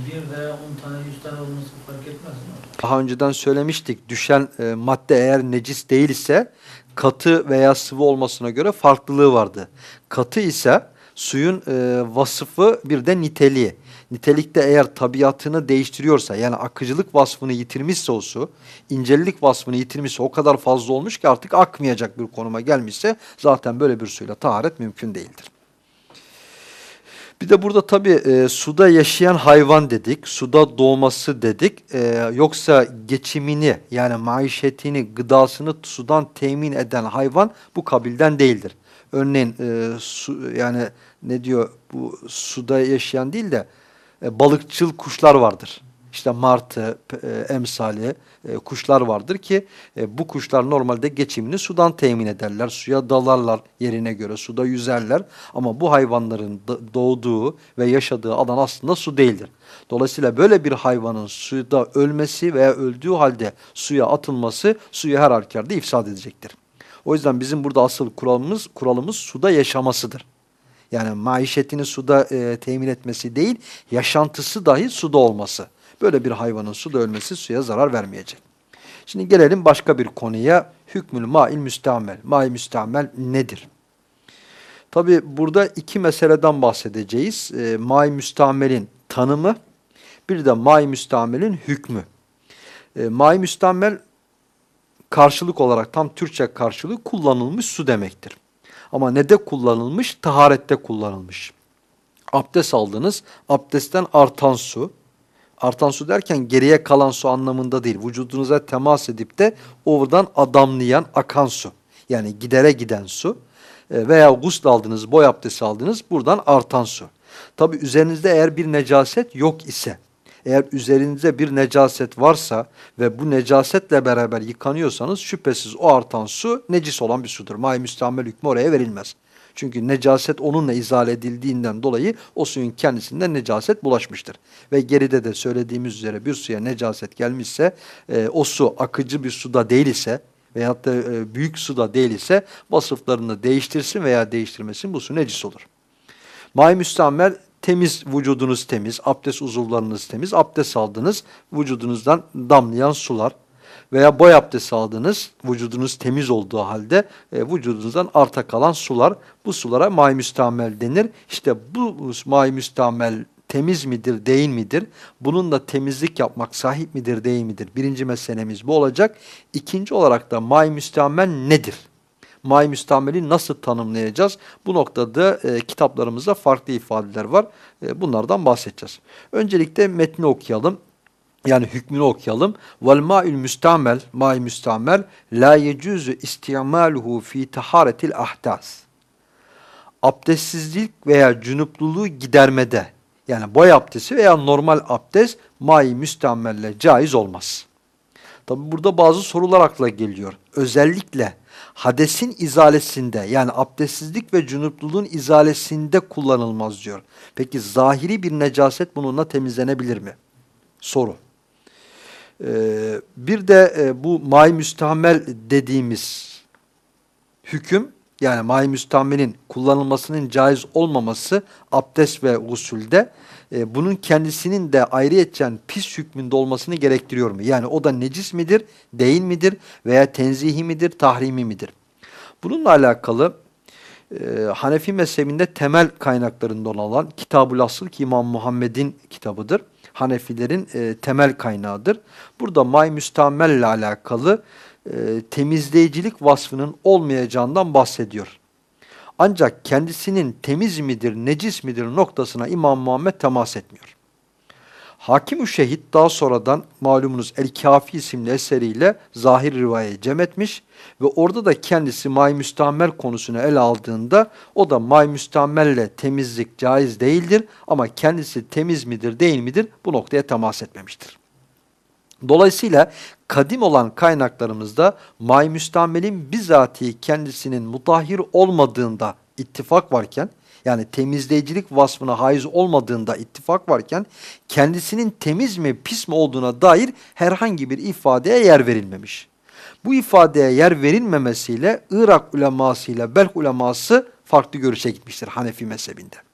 Bir veya on tane, yüz tane olması fark etmez mi? Daha önceden söylemiştik. Düşen e, madde eğer necis değilse katı veya sıvı olmasına göre farklılığı vardı. Katı ise suyun e, vasıfı bir de niteliği nitelikte eğer tabiatını değiştiriyorsa yani akıcılık vasfını yitirmişse o su, incelik vasfını yitirmişse o kadar fazla olmuş ki artık akmayacak bir konuma gelmişse zaten böyle bir suyla taharet mümkün değildir. Bir de burada tabi e, suda yaşayan hayvan dedik, suda doğması dedik. E, yoksa geçimini yani maişetini, gıdasını sudan temin eden hayvan bu kabilden değildir. Örneğin e, su, yani ne diyor bu suda yaşayan değil de e, balıkçıl kuşlar vardır. İşte martı, e, emsali e, kuşlar vardır ki e, bu kuşlar normalde geçimini sudan temin ederler. Suya dalarlar yerine göre, suda yüzerler. Ama bu hayvanların doğduğu ve yaşadığı alan aslında su değildir. Dolayısıyla böyle bir hayvanın suda ölmesi veya öldüğü halde suya atılması suyu her halükarda ifsad edecektir. O yüzden bizim burada asıl kuralımız, kuralımız suda yaşamasıdır. Yani maişetini suda e, temin etmesi değil, yaşantısı dahi suda olması. Böyle bir hayvanın suda ölmesi suya zarar vermeyecek. Şimdi gelelim başka bir konuya. Hükmül ma'il müstamel. Ma'il müstamel nedir? Tabi burada iki meseleden bahsedeceğiz. E, ma'il müstamelin tanımı, bir de ma'il müstamelin hükmü. E, ma'il müstamel karşılık olarak tam Türkçe karşılığı kullanılmış su demektir. Ama ne de kullanılmış? Taharette kullanılmış. Abdest aldınız, abdestten artan su. Artan su derken geriye kalan su anlamında değil. Vücudunuza temas edip de oradan adamlayan, akan su. Yani gidere giden su. E, veya gusl aldınız, boy abdesti aldınız, buradan artan su. Tabi üzerinizde eğer bir necaset yok ise, eğer üzerinize bir necaset varsa ve bu necasetle beraber yıkanıyorsanız şüphesiz o artan su necis olan bir sudur. May müstamel hükmü oraya verilmez. Çünkü necaset onunla izale edildiğinden dolayı o suyun kendisinde necaset bulaşmıştır. Ve geride de söylediğimiz üzere bir suya necaset gelmişse e, o su akıcı bir suda değil ise veyahut da e, büyük suda değil ise vasıflarını değiştirsin veya değiştirmesin bu su necis olur. May müstamel temiz vücudunuz temiz, abdest uzuvlarınız temiz, abdest aldınız vücudunuzdan damlayan sular veya boy abdesti aldınız vücudunuz temiz olduğu halde e, vücudunuzdan arta kalan sular bu sulara may müstamel denir. İşte bu may müstamel temiz midir değil midir? Bununla temizlik yapmak sahip midir değil midir? Birinci meselemiz bu olacak. İkinci olarak da may müstamel nedir? May müstameli nasıl tanımlayacağız? Bu noktada e, kitaplarımızda farklı ifadeler var. E, bunlardan bahsedeceğiz. Öncelikle metni okuyalım. Yani hükmünü okuyalım. Vel ma'ül müstamel, ma'y müstamel la yecuzu istimaluhu fi taharetil ahdas. Abdestsizlik veya cünupluluğu gidermede yani boy abdesti veya normal abdest ma'y müstamelle caiz olmaz. Tabi burada bazı sorular akla geliyor. Özellikle hadesin izalesinde yani abdestsizlik ve cünupluluğun izalesinde kullanılmaz diyor. Peki zahiri bir necaset bununla temizlenebilir mi? Soru. Ee, bir de e, bu may müstamel dediğimiz hüküm yani may müstamelin kullanılmasının caiz olmaması abdest ve usulde e, bunun kendisinin de ayrıyeten pis hükmünde olmasını gerektiriyor mu? Yani o da necis midir, değil midir veya tenzihi midir, tahrimi midir? Bununla alakalı e, Hanefi mezhebinde temel kaynaklarından olan Kitab-ül Asıl ki İmam Muhammed'in kitabıdır. Hanefilerin e, temel kaynağıdır. Burada may müstamel ile alakalı e, temizleyicilik vasfının olmayacağından bahsediyor. Ancak kendisinin temiz midir, necis midir noktasına İmam Muhammed temas etmiyor. Hakim-ü Şehit daha sonradan malumunuz El-Kafi isimli eseriyle zahir rivayet cem etmiş ve orada da kendisi may müstamel konusunu ele aldığında o da may müstamelle temizlik caiz değildir ama kendisi temiz midir değil midir bu noktaya temas etmemiştir. Dolayısıyla kadim olan kaynaklarımızda may müstamelin bizatihi kendisinin mutahhir olmadığında ittifak varken yani temizleyicilik vasfına haiz olmadığında ittifak varken kendisinin temiz mi pis mi olduğuna dair herhangi bir ifadeye yer verilmemiş. Bu ifadeye yer verilmemesiyle Irak uleması ile Belk uleması farklı görüşe gitmiştir Hanefi mezhebinde.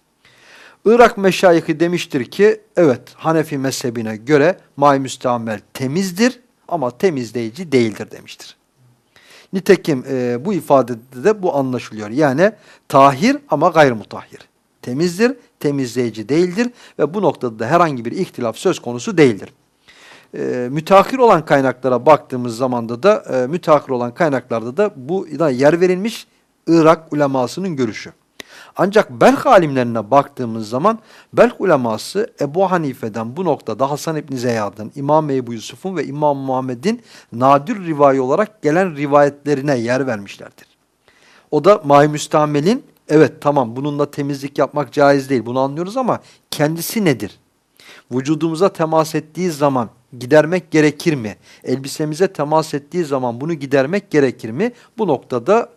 Irak meşayihı demiştir ki evet Hanefi mezhebine göre may müstamel temizdir ama temizleyici değildir demiştir. Nitekim e, bu ifadede de bu anlaşılıyor. Yani tahir ama gayrmutahhir. Temizdir, temizleyici değildir ve bu noktada da herhangi bir ihtilaf söz konusu değildir. E, müteahhir olan kaynaklara baktığımız zamanda da e, müteahhir olan kaynaklarda da bu da yer verilmiş Irak ulemasının görüşü. Ancak Belk alimlerine baktığımız zaman Belk uleması Ebu Hanife'den bu noktada Hasan İbni Zeyad'ın, İmam Ebu Yusuf'un ve İmam Muhammed'in nadir rivayi olarak gelen rivayetlerine yer vermişlerdir. O da May Müstamel'in evet tamam bununla temizlik yapmak caiz değil bunu anlıyoruz ama kendisi nedir? Vücudumuza temas ettiği zaman gidermek gerekir mi? Elbisemize temas ettiği zaman bunu gidermek gerekir mi? Bu noktada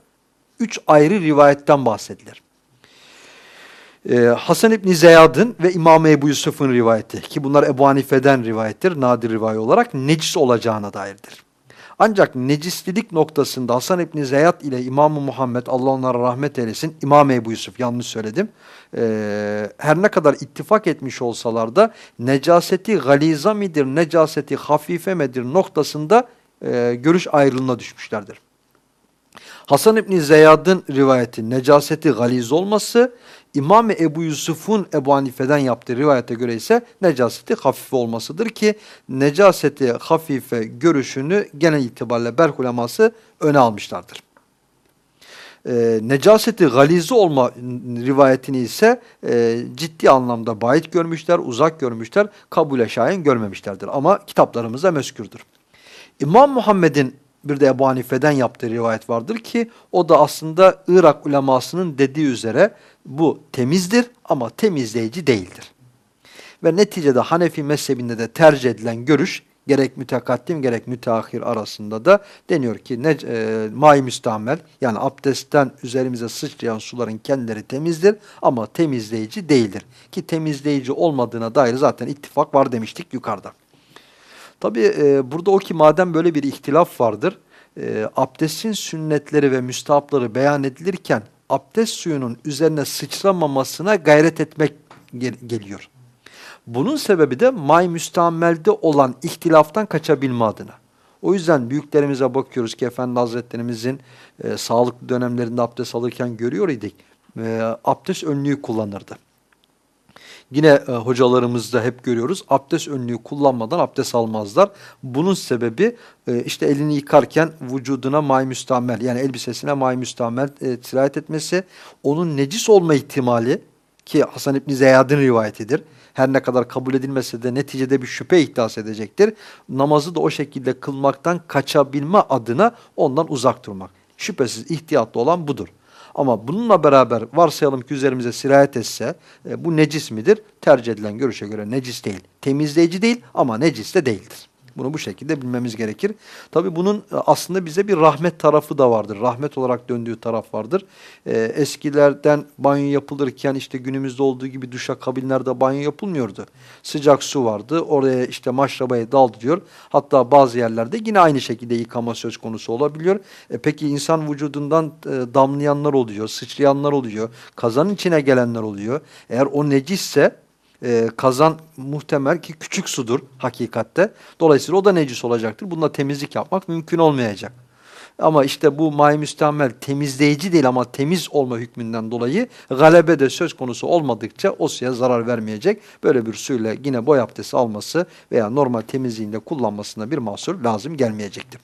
üç ayrı rivayetten bahsedilir. Ee, Hasan İbni Zeyad'ın ve İmam Ebu Yusuf'un rivayeti ki bunlar Ebu Hanife'den rivayettir, nadir rivayet olarak necis olacağına dairdir. Ancak necislilik noktasında Hasan İbni Zeyyad ile imam Muhammed Allah onlara rahmet eylesin İmam Ebu Yusuf yanlış söyledim. Ee, her ne kadar ittifak etmiş olsalar da necaseti galiza midir, necaseti hafife midir noktasında e, görüş ayrılığına düşmüşlerdir. Hasan İbni Zeyyad'ın rivayeti necaseti galiz olması, İmam Ebu Yusuf'un Ebu Hanife'den yaptığı rivayete göre ise necaseti hafife olmasıdır ki necaseti hafife görüşünü genel itibariyle Berk uleması öne almışlardır. E, necaseti galizi olma rivayetini ise e, ciddi anlamda bayit görmüşler, uzak görmüşler, kabule şahin görmemişlerdir. Ama kitaplarımızda meskürdür. İmam Muhammed'in bir de Ebu Hanife'den yaptığı rivayet vardır ki o da aslında Irak ulemasının dediği üzere bu temizdir ama temizleyici değildir. Ve neticede Hanefi mezhebinde de tercih edilen görüş gerek mütekaddim gerek müteahhir arasında da deniyor ki ne e, may müstamel yani abdestten üzerimize sıçrayan suların kendileri temizdir ama temizleyici değildir. Ki temizleyici olmadığına dair zaten ittifak var demiştik yukarıda. Tabi e, burada o ki madem böyle bir ihtilaf vardır, e, abdestin sünnetleri ve müstahapları beyan edilirken abdest suyunun üzerine sıçramamasına gayret etmek gel geliyor. Bunun sebebi de may müstamelde olan ihtilaftan kaçabilme adına. O yüzden büyüklerimize bakıyoruz ki Efendi Hazretlerimizin e, sağlıklı dönemlerinde abdest alırken görüyor idik. E, abdest önlüğü kullanırdı. Yine e, hocalarımızda hep görüyoruz abdest önlüğü kullanmadan abdest almazlar. Bunun sebebi e, işte elini yıkarken vücuduna may müstamel yani elbisesine may müstamel e, sirayet etmesi, onun necis olma ihtimali ki Hasan İbni Zeyad'ın rivayetidir. Her ne kadar kabul edilmese de neticede bir şüphe ihdas edecektir. Namazı da o şekilde kılmaktan kaçabilme adına ondan uzak durmak. Şüphesiz ihtiyatlı olan budur. Ama bununla beraber varsayalım ki üzerimize sirayet etse e, bu necis midir? Tercih edilen görüşe göre necis değil. Temizleyici değil ama necis de değildir. Bunu bu şekilde bilmemiz gerekir. Tabi bunun e, aslında bize bir rahmet tarafı da vardır. Rahmet olarak döndüğü taraf vardır. Ee, eskilerden banyo yapılırken işte günümüzde olduğu gibi duşa kabinlerde banyo yapılmıyordu. Sıcak su vardı. Oraya işte maşrabaya daldırıyor. Hatta bazı yerlerde yine aynı şekilde yıkama söz konusu olabiliyor. E, peki insan vücudundan e, damlayanlar oluyor, sıçrayanlar oluyor, kazanın içine gelenler oluyor. Eğer o necisse e, kazan muhtemel ki küçük sudur hakikatte. Dolayısıyla o da necis olacaktır. Bununla temizlik yapmak mümkün olmayacak. Ama işte bu may müstemel temizleyici değil ama temiz olma hükmünden dolayı galebe de söz konusu olmadıkça o suya zarar vermeyecek. Böyle bir suyla yine boy abdesti alması veya normal temizliğinde kullanmasına bir mahsur lazım gelmeyecektir.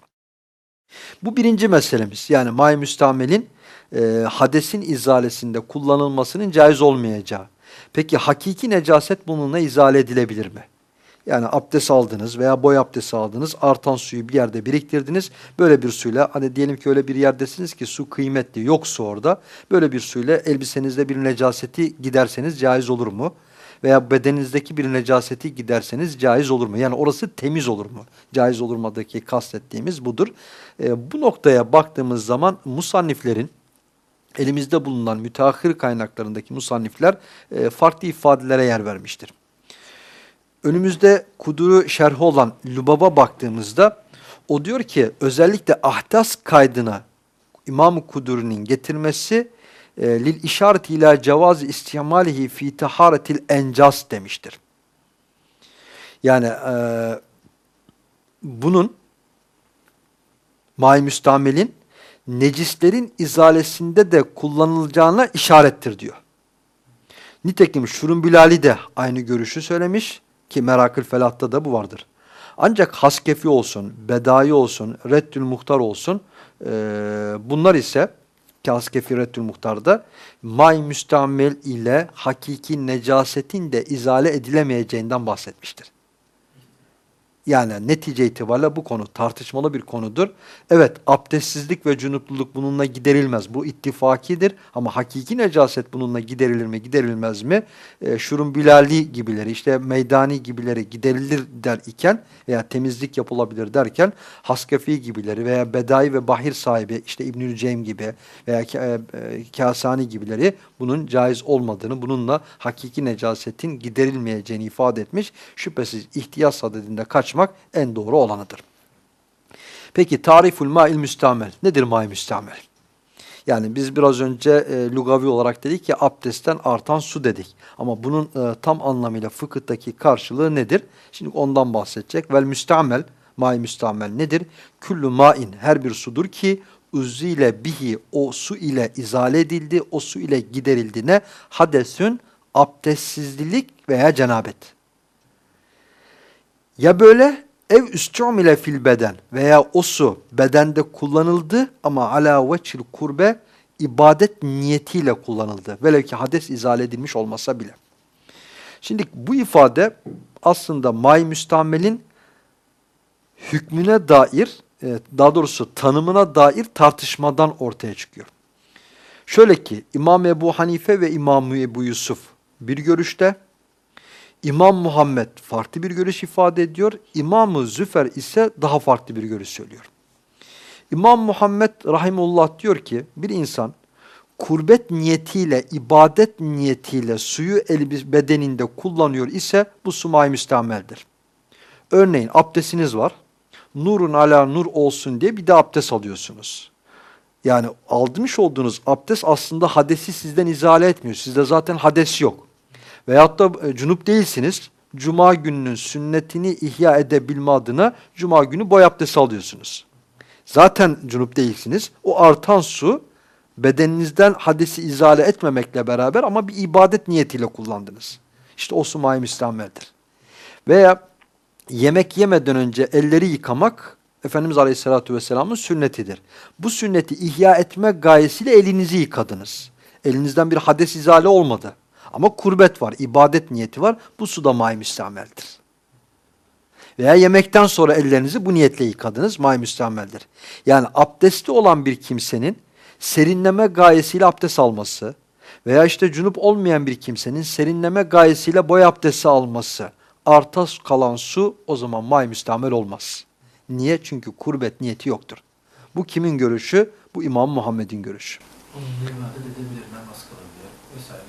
Bu birinci meselemiz. Yani may müstamelin e, hadesin izalesinde kullanılmasının caiz olmayacağı. Peki hakiki necaset bununla izale edilebilir mi? Yani abdest aldınız veya boy abdesti aldınız, artan suyu bir yerde biriktirdiniz. Böyle bir suyla, hani diyelim ki öyle bir yerdesiniz ki su kıymetli, yok su orada. Böyle bir suyla elbisenizde bir necaseti giderseniz caiz olur mu? Veya bedeninizdeki bir necaseti giderseniz caiz olur mu? Yani orası temiz olur mu? Caiz olurmadaki kastettiğimiz budur. E, bu noktaya baktığımız zaman musanniflerin, elimizde bulunan müteahhir kaynaklarındaki musannifler e, farklı ifadelere yer vermiştir. Önümüzde Kuduru şerhi olan Lubab'a baktığımızda o diyor ki özellikle ahdas kaydına İmam-ı Kuduri'nin getirmesi e, lil işaret ila cevaz istimalihi fi taharetil encas demiştir. Yani e, bunun may müstamelin necislerin izalesinde de kullanılacağına işarettir diyor. Nitekim Şurun Bilali de aynı görüşü söylemiş ki Merakül Felah'ta da bu vardır. Ancak Haskefi olsun, Bedai olsun, Reddül Muhtar olsun e, bunlar ise ki Haskefi Reddül Muhtar'da may müstamel ile hakiki necasetin de izale edilemeyeceğinden bahsetmiştir. Yani netice itibariyle bu konu tartışmalı bir konudur. Evet abdestsizlik ve cunupluluk bununla giderilmez. Bu ittifakidir ama hakiki necaset bununla giderilir mi giderilmez mi? E, Şurum Bilali gibileri işte Meydani gibileri giderilir der iken veya temizlik yapılabilir derken Haskafi gibileri veya Bedai ve Bahir sahibi işte İbnül Ceym gibi veya e, e, Kasani gibileri bunun caiz olmadığını bununla hakiki necasetin giderilmeyeceğini ifade etmiş. Şüphesiz ihtiyas sadedinde kaç açmak en doğru olanıdır. Peki tariful ma'il müstamel. Nedir ma'il müstamel? Yani biz biraz önce e, lugavi olarak dedik ki abdestten artan su dedik. Ama bunun e, tam anlamıyla fıkıhtaki karşılığı nedir? Şimdi ondan bahsedecek. Vel müstamel, ma'il müstamel nedir? Küllü ma'in her bir sudur ki uzile bihi o su ile izale edildi, o su ile giderildi ne? Hadesün abdestsizlik veya cenabet. Ya böyle ev üstümile fil beden veya o su bedende kullanıldı ama ala veçil kurbe ibadet niyetiyle kullanıldı. Velev ki hades izale edilmiş olmasa bile. Şimdi bu ifade aslında may müstamelin hükmüne dair, e, daha doğrusu tanımına dair tartışmadan ortaya çıkıyor. Şöyle ki İmam Ebu Hanife ve İmam Ebu Yusuf bir görüşte, İmam Muhammed farklı bir görüş ifade ediyor. İmam-ı Züfer ise daha farklı bir görüş söylüyor. İmam Muhammed rahimullah diyor ki bir insan kurbet niyetiyle, ibadet niyetiyle suyu elbis bedeninde kullanıyor ise bu sumay müstameldir. Örneğin abdestiniz var. Nurun ala nur olsun diye bir de abdest alıyorsunuz. Yani aldırmış olduğunuz abdest aslında hadesi sizden izale etmiyor. Sizde zaten hades yok. Veyahut da e, cunup değilsiniz. Cuma gününün sünnetini ihya edebilme adına cuma günü boy abdesti alıyorsunuz. Zaten cunup değilsiniz. O artan su bedeninizden hadesi izale etmemekle beraber ama bir ibadet niyetiyle kullandınız. İşte o su may müstameldir. Veya yemek yemeden önce elleri yıkamak Efendimiz Aleyhisselatü Vesselam'ın sünnetidir. Bu sünneti ihya etme gayesiyle elinizi yıkadınız. Elinizden bir hades izale olmadı. Ama kurbet var, ibadet niyeti var. Bu su da may müstameldir. Veya yemekten sonra ellerinizi bu niyetle yıkadınız, may müstameldir. Yani abdesti olan bir kimsenin serinleme gayesiyle abdest alması veya işte cunup olmayan bir kimsenin serinleme gayesiyle boy abdesti alması arta kalan su o zaman may müstamel olmaz. Niye? Çünkü kurbet niyeti yoktur. Bu kimin görüşü? Bu İmam Muhammed'in görüşü. Onun ibadet edebilir, namaz kılabilir vesaire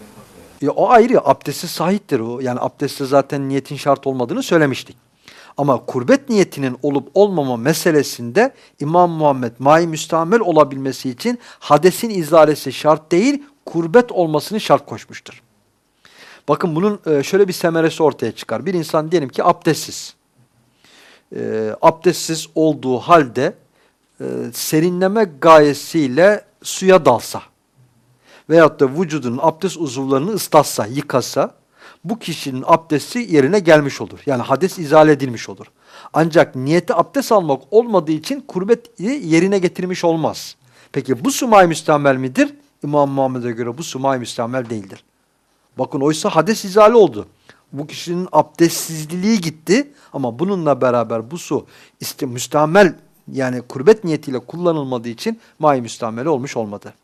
Ya o ayrı. Abdesti sahiptir o. Yani abdestte zaten niyetin şart olmadığını söylemiştik. Ama kurbet niyetinin olup olmama meselesinde İmam Muhammed mai müstamel olabilmesi için hadesin izalesi şart değil, kurbet olmasını şart koşmuştur. Bakın bunun e, şöyle bir semeresi ortaya çıkar. Bir insan diyelim ki abdestsiz. E, abdestsiz olduğu halde e, serinleme gayesiyle suya dalsa veyahut da vücudunun abdest uzuvlarını ıslatsa, yıkasa bu kişinin abdesti yerine gelmiş olur. Yani hades izale edilmiş olur. Ancak niyeti abdest almak olmadığı için kurbeti yerine getirmiş olmaz. Peki bu sumay müstamel midir? İmam Muhammed'e göre bu sumay müstamel değildir. Bakın oysa hades izale oldu. Bu kişinin abdestsizliği gitti ama bununla beraber bu su işte müstamel yani kurbet niyetiyle kullanılmadığı için may müstamel olmuş olmadı.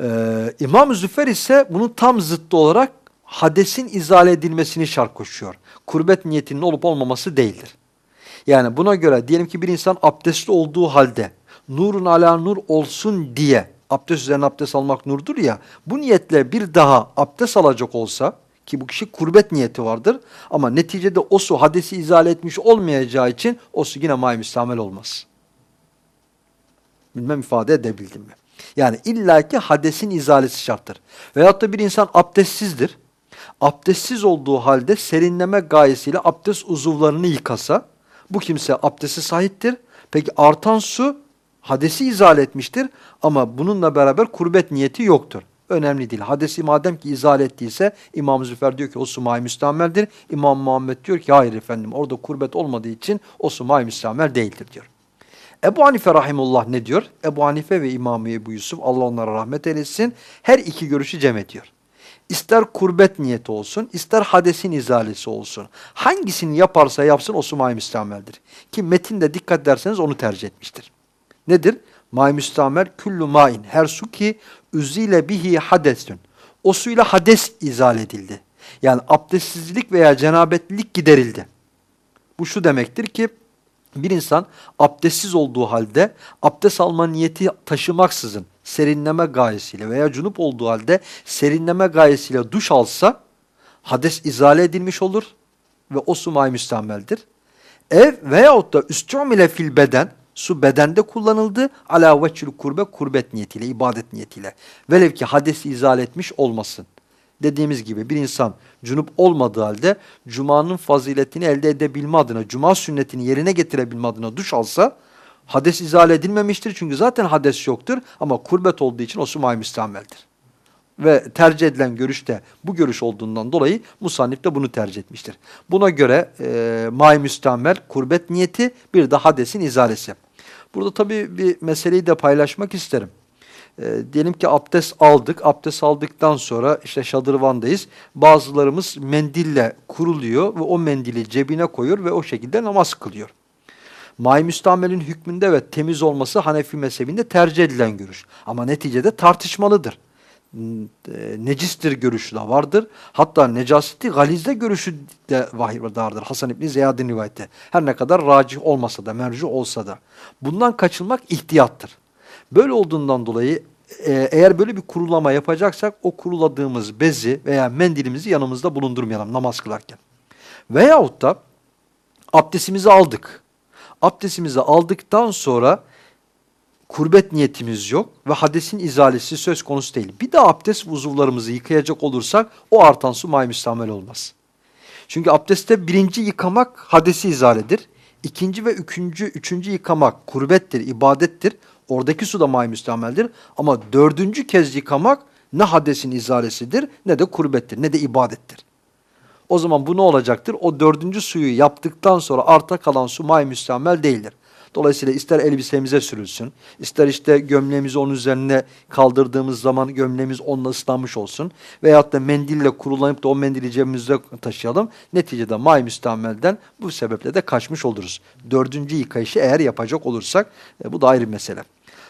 Ee, İmam Züfer ise bunun tam zıttı olarak hadesin izale edilmesini şart koşuyor. Kurbet niyetinin olup olmaması değildir. Yani buna göre diyelim ki bir insan abdestli olduğu halde nurun ala nur olsun diye abdest üzerine abdest almak nurdur ya bu niyetle bir daha abdest alacak olsa ki bu kişi kurbet niyeti vardır ama neticede o su hadesi izale etmiş olmayacağı için o su yine may müstamel olmaz. Bilmem ifade edebildim mi? Yani illaki hadesin izalesi şarttır. Veyahut da bir insan abdestsizdir. Abdestsiz olduğu halde serinleme gayesiyle abdest uzuvlarını yıkasa bu kimse abdesti sahiptir. Peki artan su hadesi izale etmiştir ama bununla beraber kurbet niyeti yoktur. Önemli değil. Hadesi madem ki izale ettiyse İmam Züfer diyor ki o su may müstameldir. İmam Muhammed diyor ki hayır efendim orada kurbet olmadığı için o su may müstamel değildir diyor. Ebu Hanife rahimullah ne diyor? Ebu Hanife ve İmam Ebu Yusuf Allah onlara rahmet eylesin her iki görüşü cem ediyor. İster kurbet niyeti olsun, ister hadesin izalesi olsun. Hangisini yaparsa yapsın o su may müstameldir. Ki metinde dikkat ederseniz onu tercih etmiştir. Nedir? May müstamel küllü main. Her su ki üzile bihi hadesün. O suyla hades izal edildi. Yani abdestsizlik veya cenabetlilik giderildi. Bu şu demektir ki bir insan abdestsiz olduğu halde abdest alma niyeti taşımaksızın serinleme gayesiyle veya cunup olduğu halde serinleme gayesiyle duş alsa hades izale edilmiş olur ve o su may. Ev veyahut da üstümile fil beden su bedende kullanıldı ala veçül kurbe kurbet niyetiyle ibadet niyetiyle velev ki hadesi izale etmiş olmasın. Dediğimiz gibi bir insan cunup olmadığı halde cumanın faziletini elde edebilme adına, cuma sünnetini yerine getirebilme adına duş alsa hades izale edilmemiştir. Çünkü zaten hades yoktur ama kurbet olduğu için o su may müstameldir. Ve tercih edilen görüş de bu görüş olduğundan dolayı musannif de bunu tercih etmiştir. Buna göre e, may müstamel kurbet niyeti bir de hadesin izalesi. Burada tabii bir meseleyi de paylaşmak isterim. E, diyelim ki abdest aldık. Abdest aldıktan sonra işte şadırvandayız. Bazılarımız mendille kuruluyor ve o mendili cebine koyuyor ve o şekilde namaz kılıyor. May müstamelin hükmünde ve temiz olması Hanefi mezhebinde tercih edilen görüş. Ama neticede tartışmalıdır. e, necistir görüşü de vardır. Hatta necaseti galizde görüşü de vardır. Hasan İbni Ziyad'ın rivayeti. Her ne kadar racih olmasa da, merci olsa da. Bundan kaçınmak ihtiyattır. Böyle olduğundan dolayı e, eğer böyle bir kurulama yapacaksak o kuruladığımız bezi veya mendilimizi yanımızda bulundurmayalım namaz kılarken. Veyahut da abdestimizi aldık. Abdestimizi aldıktan sonra kurbet niyetimiz yok ve hadesin izalesi söz konusu değil. Bir de abdest uzuvlarımızı yıkayacak olursak o artan su may müstamel olmaz. Çünkü abdestte birinci yıkamak hadesi izaledir. İkinci ve üçüncü, üçüncü yıkamak kurbettir, ibadettir. Oradaki su da may müstameldir. Ama dördüncü kez yıkamak ne hadesin izalesidir ne de kurbettir ne de ibadettir. O zaman bu ne olacaktır? O dördüncü suyu yaptıktan sonra arta kalan su may müstamel değildir. Dolayısıyla ister elbisemize sürülsün, ister işte gömleğimizi onun üzerine kaldırdığımız zaman gömleğimiz onunla ıslanmış olsun veyahut da mendille kurulanıp da o mendili cebimizde taşıyalım. Neticede may müstamelden bu sebeple de kaçmış oluruz. Dördüncü yıkayışı eğer yapacak olursak e, bu da ayrı mesele.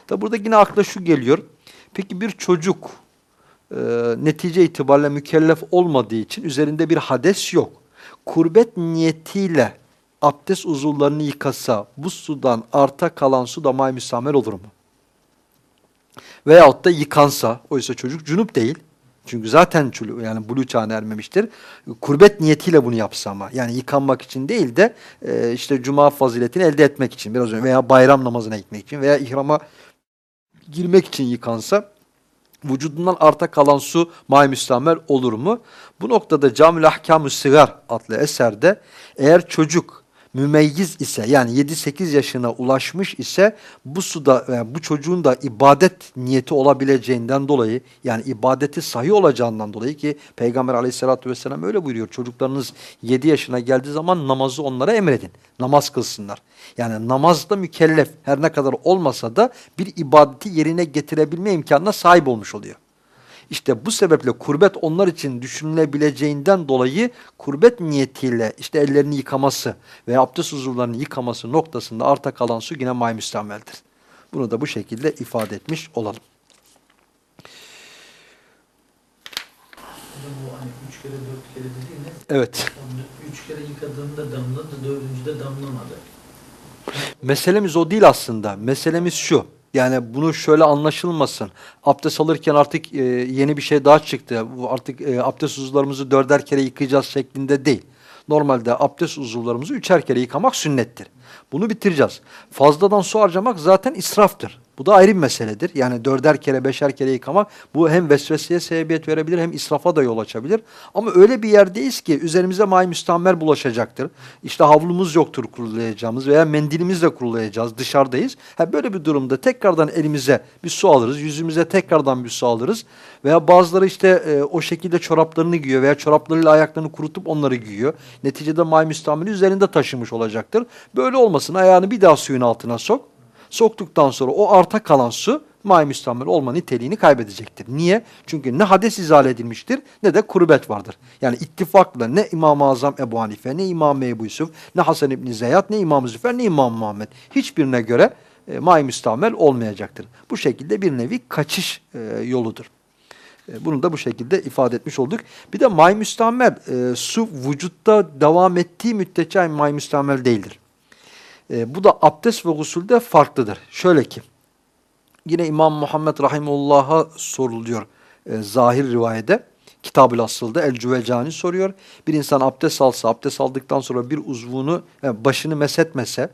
Tabi burada yine akla şu geliyor. Peki bir çocuk e, netice itibariyle mükellef olmadığı için üzerinde bir hades yok. Kurbet niyetiyle abdest uzuvlarını yıkasa bu sudan arta kalan su da may müsamel olur mu? Veyahut da yıkansa, oysa çocuk cunup değil. Çünkü zaten yani bulu çağına ermemiştir. Kurbet niyetiyle bunu yapsa ama. Yani yıkanmak için değil de e, işte cuma faziletini elde etmek için biraz önce veya bayram namazına gitmek için veya ihrama girmek için yıkansa vücudundan arta kalan su may müstamel olur mu? Bu noktada Camül Ahkam-ı Sigar adlı eserde eğer çocuk mümeyyiz ise yani 7-8 yaşına ulaşmış ise bu suda yani bu çocuğun da ibadet niyeti olabileceğinden dolayı yani ibadeti sahih olacağından dolayı ki Peygamber aleyhissalatü vesselam öyle buyuruyor. Çocuklarınız 7 yaşına geldiği zaman namazı onlara emredin. Namaz kılsınlar. Yani namazda mükellef her ne kadar olmasa da bir ibadeti yerine getirebilme imkanına sahip olmuş oluyor. İşte bu sebeple kurbet onlar için düşünülebileceğinden dolayı kurbet niyetiyle işte ellerini yıkaması ve abdest uzuvlarını yıkaması noktasında arta kalan su yine may müstameldir. Bunu da bu şekilde ifade etmiş olalım. Hani üç kere dört kere dediğiniz Evet. üç kere yıkadığında damladı, dördüncüde damlamadı. Meselemiz o değil aslında. Meselemiz şu. Yani bunu şöyle anlaşılmasın. Abdest alırken artık e, yeni bir şey daha çıktı. Artık e, abdest uzuvlarımızı dörder kere yıkayacağız şeklinde değil. Normalde abdest uzuvlarımızı üçer kere yıkamak sünnettir. Bunu bitireceğiz. Fazladan su harcamak zaten israftır. Bu da ayrı bir meseledir. Yani dörder kere, beşer kere yıkamak bu hem vesveseye sebebiyet verebilir hem israfa da yol açabilir. Ama öyle bir yerdeyiz ki üzerimize may müstammer bulaşacaktır. İşte havlumuz yoktur kurulayacağımız veya mendilimizle kurulayacağız dışarıdayız. Ha, böyle bir durumda tekrardan elimize bir su alırız, yüzümüze tekrardan bir su alırız. Veya bazıları işte e, o şekilde çoraplarını giyiyor veya çoraplarıyla ayaklarını kurutup onları giyiyor. Neticede may müstammeri üzerinde taşımış olacaktır. Böyle olmasın ayağını bir daha suyun altına sok. Soktuktan sonra o arta kalan su may müstammel olma niteliğini kaybedecektir. Niye? Çünkü ne hades izale edilmiştir ne de kurbet vardır. Yani ittifakla ne İmam-ı Azam Ebu Hanife, ne İmam Ebu Yusuf, ne Hasan İbni Zeyyad, ne İmam Züfer, ne İmam Muhammed. Hiçbirine göre e, may müstammel olmayacaktır. Bu şekilde bir nevi kaçış e, yoludur. E, Bunu da bu şekilde ifade etmiş olduk. Bir de may müstammel e, su vücutta devam ettiği müddetçe may müstammel değildir. E, bu da abdest ve gusülde farklıdır. Şöyle ki, yine İmam Muhammed Rahimullah'a soruluyor e, zahir rivayede. Kitab-ı Asıl'da El Cüvecani soruyor. Bir insan abdest alsa, abdest aldıktan sonra bir uzvunu, e, başını mesetmese,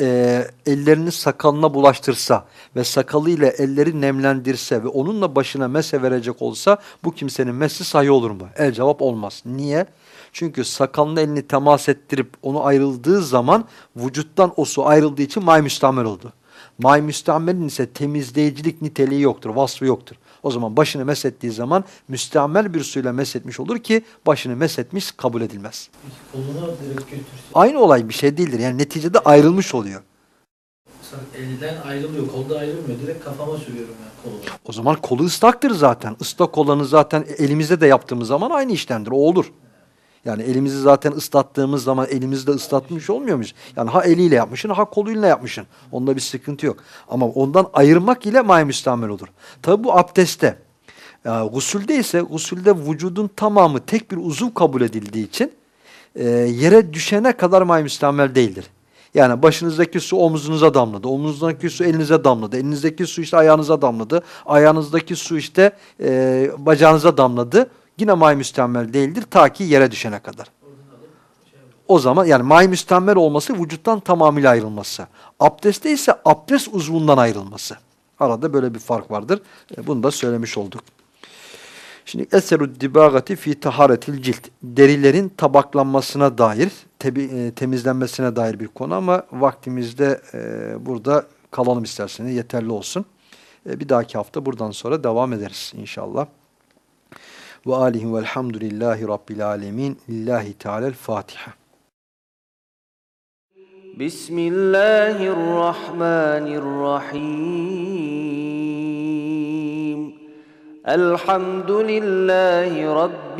e, ellerini sakalına bulaştırsa ve sakalıyla elleri nemlendirse ve onunla başına mese verecek olsa bu kimsenin mesi sahih olur mu? El cevap olmaz. Niye? Çünkü sakalını elini temas ettirip onu ayrıldığı zaman vücuttan o su ayrıldığı için may müstamel oldu. May müstamelin ise temizleyicilik niteliği yoktur, vasfı yoktur. O zaman başını mesettiği zaman müstamel bir suyla mesetmiş olur ki başını mesetmiş kabul edilmez. Aynı olay bir şey değildir. Yani neticede ayrılmış oluyor. Elden ayrılıyor, kolda ayrılmıyor. Direkt kafama sürüyorum yani kolunu. O zaman kolu ıslaktır zaten. Islak olanı zaten elimizde de yaptığımız zaman aynı işlemdir. O olur. Yani elimizi zaten ıslattığımız zaman elimizde ıslatmış olmuyor muyuz? Yani ha eliyle yapmışsın ha koluyla yapmışsın. Onda bir sıkıntı yok. Ama ondan ayırmak ile may müstamel olur. Tabi bu abdestte. Ya, gusülde ise gusülde vücudun tamamı tek bir uzuv kabul edildiği için e, yere düşene kadar may müstamel değildir. Yani başınızdaki su omuzunuza damladı, omuzunuzdaki su elinize damladı, elinizdeki su işte ayağınıza damladı, ayağınızdaki su işte e, bacağınıza damladı. Yine may müstamel değildir ta ki yere düşene kadar. O zaman yani may müstemmel olması vücuttan tamamıyla ayrılması. Abdestte ise abdest uzvundan ayrılması. Arada böyle bir fark vardır. E, Bunu da söylemiş olduk. Şimdi eserud dibagati fi taharetil cilt. Derilerin tabaklanmasına dair, e, temizlenmesine dair bir konu ama vaktimizde e, burada kalalım isterseniz yeterli olsun. Bir dahaki hafta buradan sonra devam ederiz inşallah. Ve alihi velhamdülillahi rabbil alemin. Lillahi Teala'l Fatiha. بسم الله الرحمن الرحيم الحمد لله رب